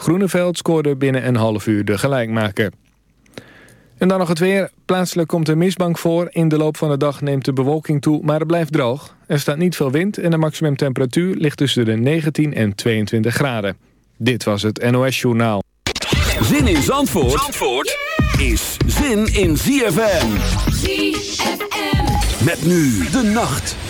Groeneveld scoorde binnen een half uur de gelijkmaker. En dan nog het weer. Plaatselijk komt een mistbank voor. In de loop van de dag neemt de bewolking toe, maar het blijft droog. Er staat niet veel wind en de maximumtemperatuur ligt tussen de 19 en 22 graden. Dit was het NOS Journaal. Zin in Zandvoort, Zandvoort is zin in ZFM. ZFM. Met nu de nacht.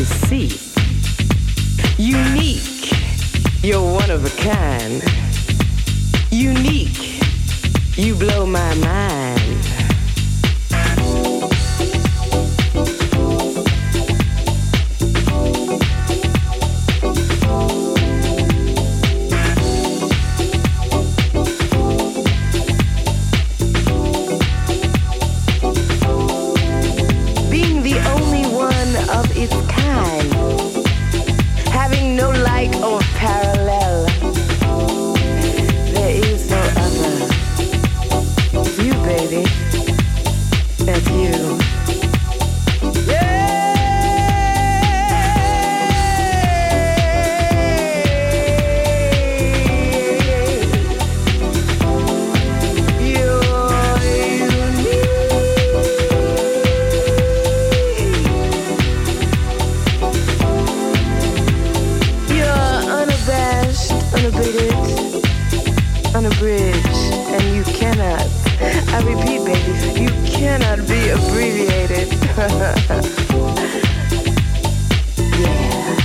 to see. that's you. Yeah. I repeat, baby, you cannot be abbreviated. yeah.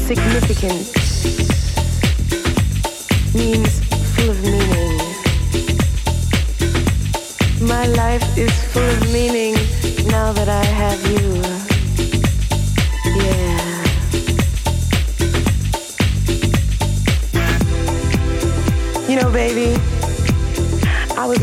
Significant means full of meaning. My life is full of meaning now that I have you.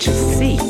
To see.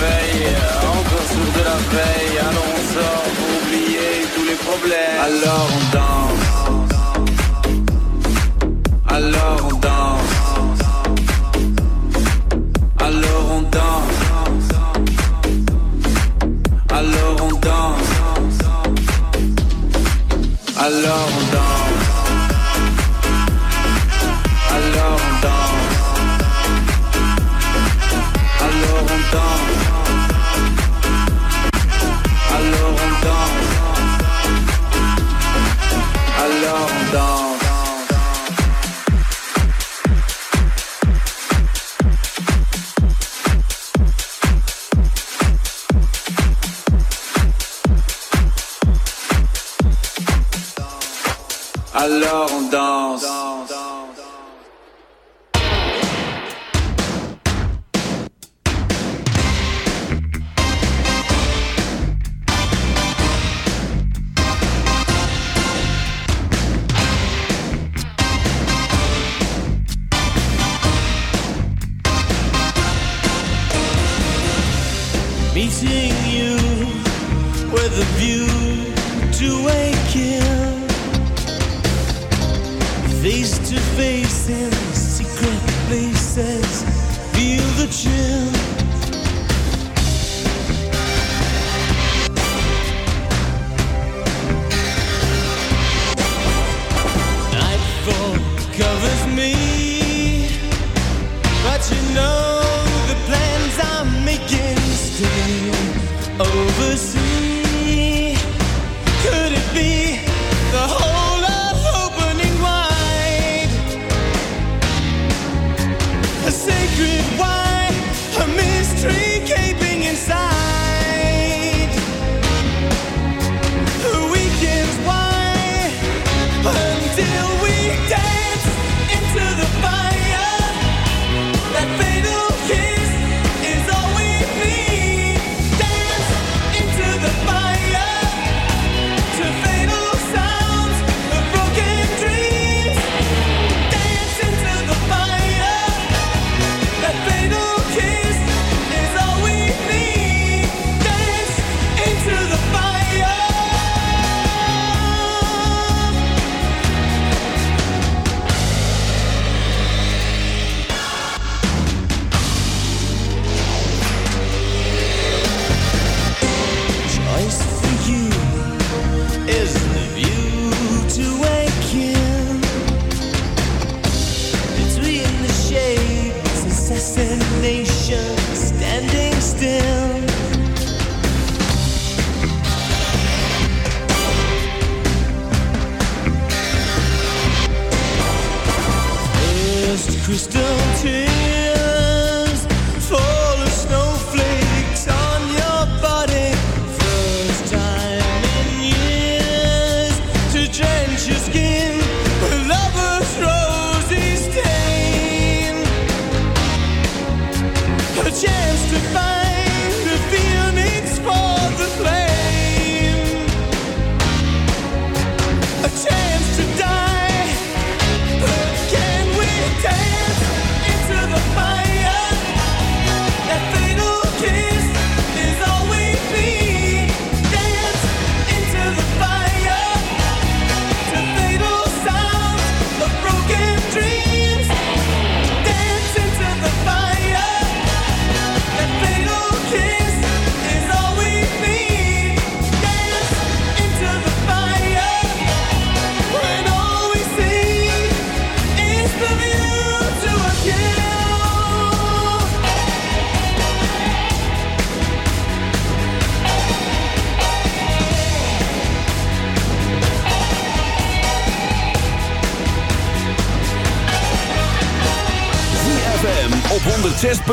encore sourd de la veille. Alors on sort pour oublier tous les problèmes. Alors on danse. Alors on danse. Alors on danse. Alors on danse. Alors on danse.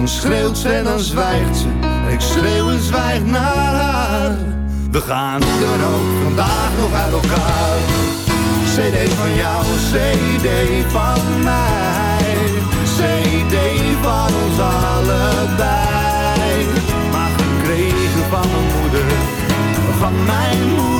dan schreeuwt ze en dan zwijgt ze. En ik schreeuw en zwijg naar haar. We gaan dan ook vandaag nog uit elkaar. CD van jou, CD van mij. CD van ons allebei. Maar gekregen van mijn moeder. Van mijn moeder,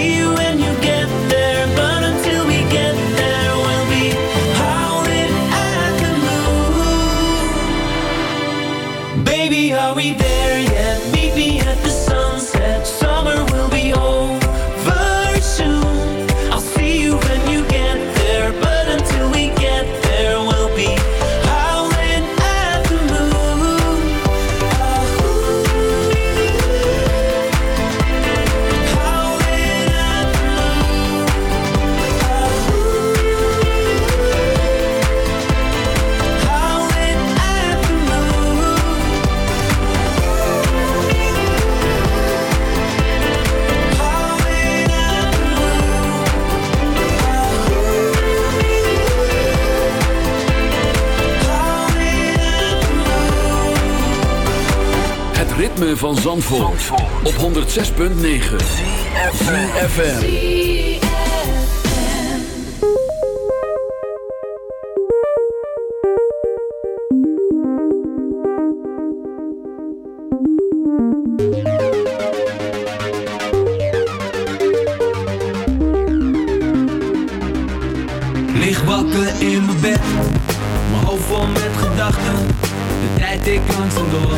van Zandvoort, op 106.9 FM. Lig in mijn bed, mijn hoofd vol met gedachten. De tijd ik langzaam door,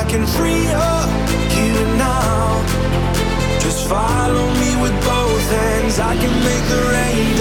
I can free up now. Just follow me with both hands. I can make the rain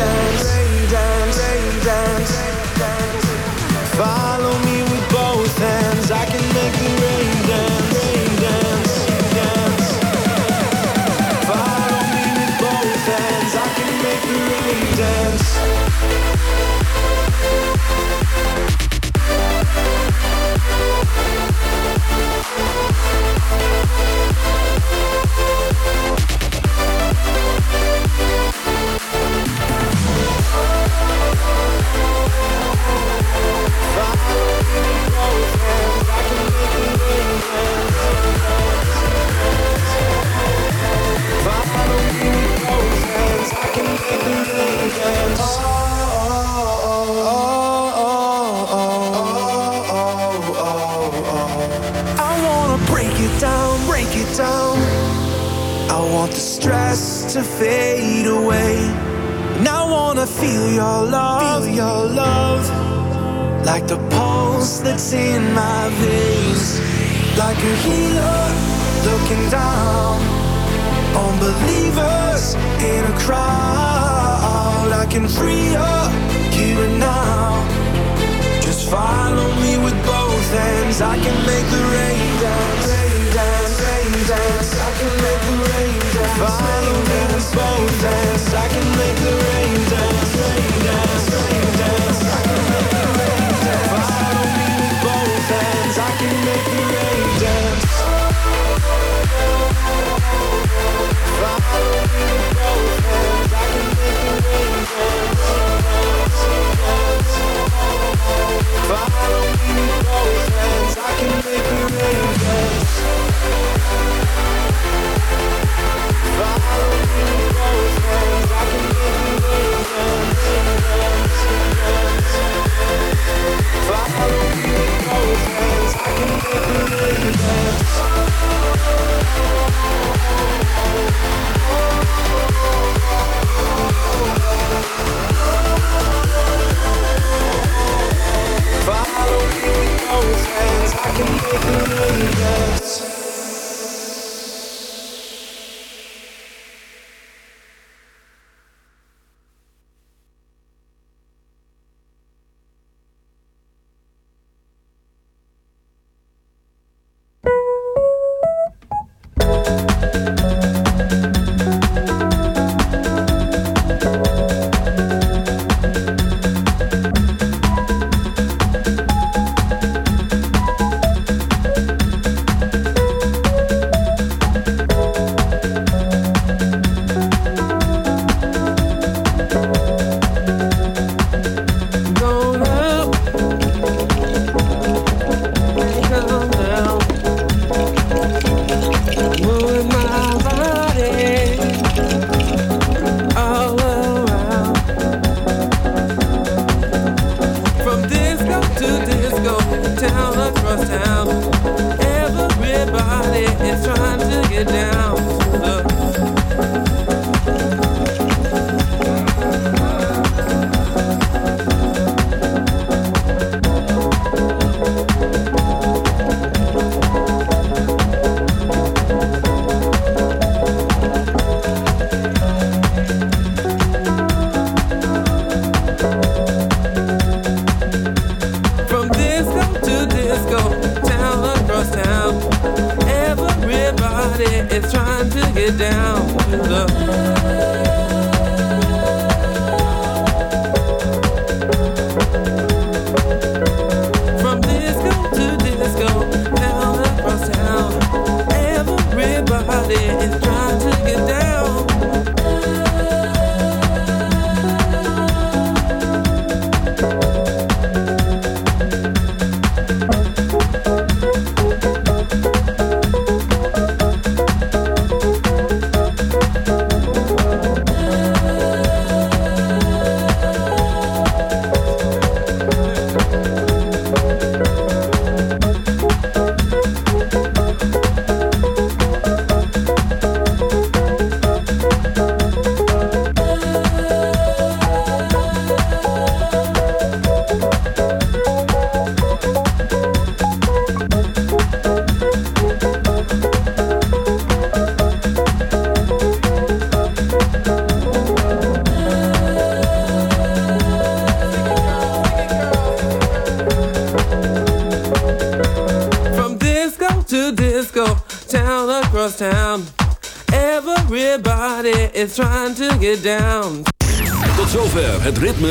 looking down on believers in a crowd. I can free up here and now. Just follow me with both hands. I can make the rain dance. Rain dance, rain dance. I can make the rain dance. Follow me with both hands. I can make the rain dance. Rain dance, rain dance. I can make the rain dance. Follow me with both hands. I can make the rain